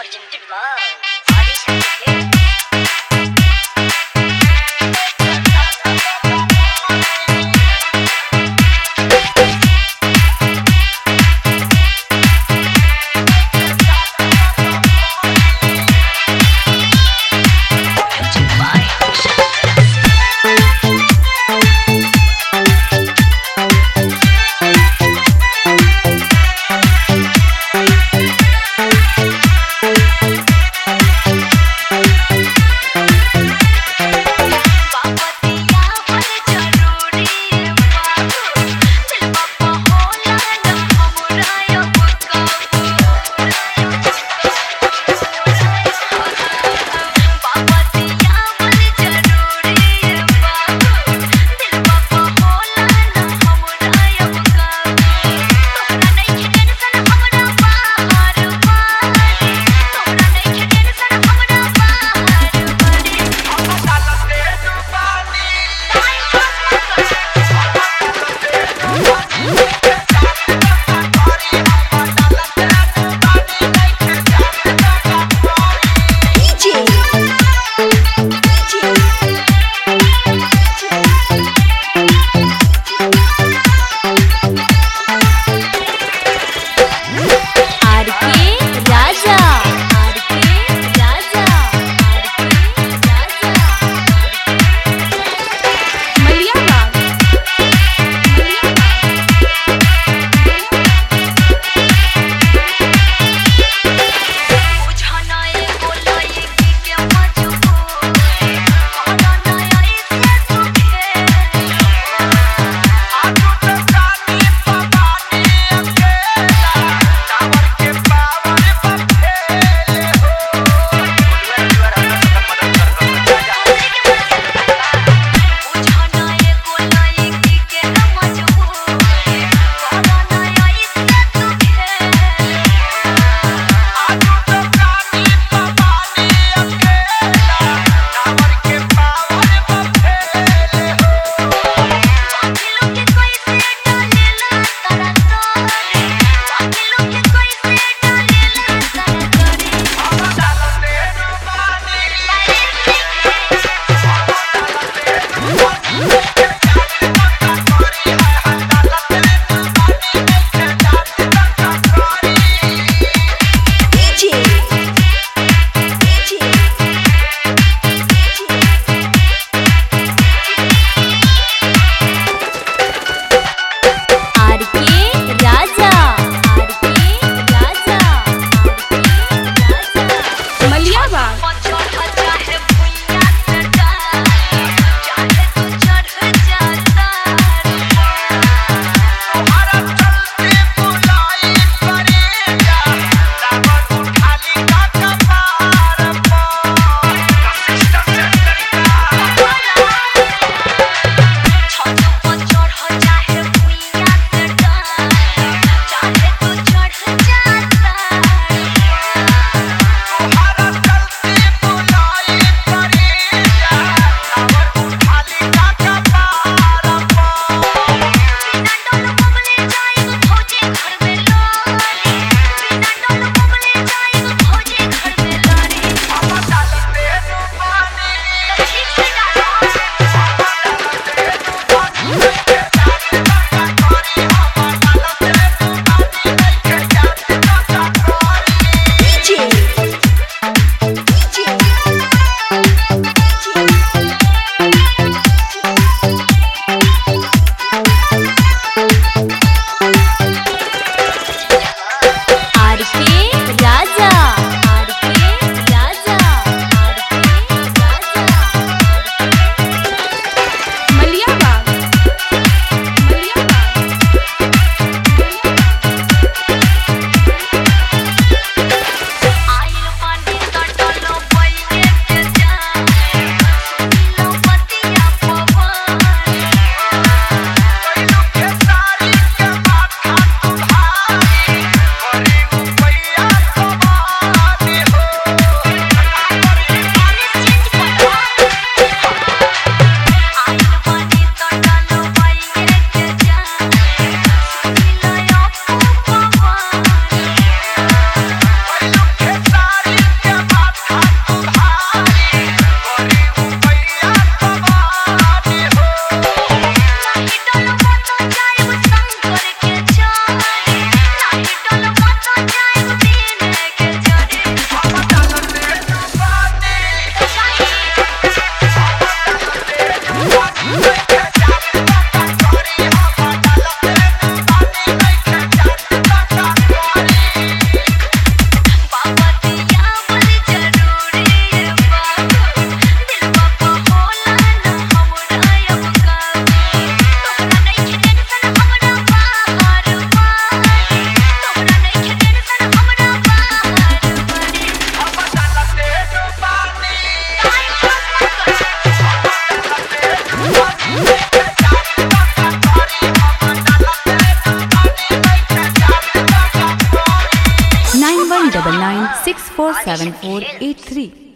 Original to be mine. Nine one double nine six four seven four eight three.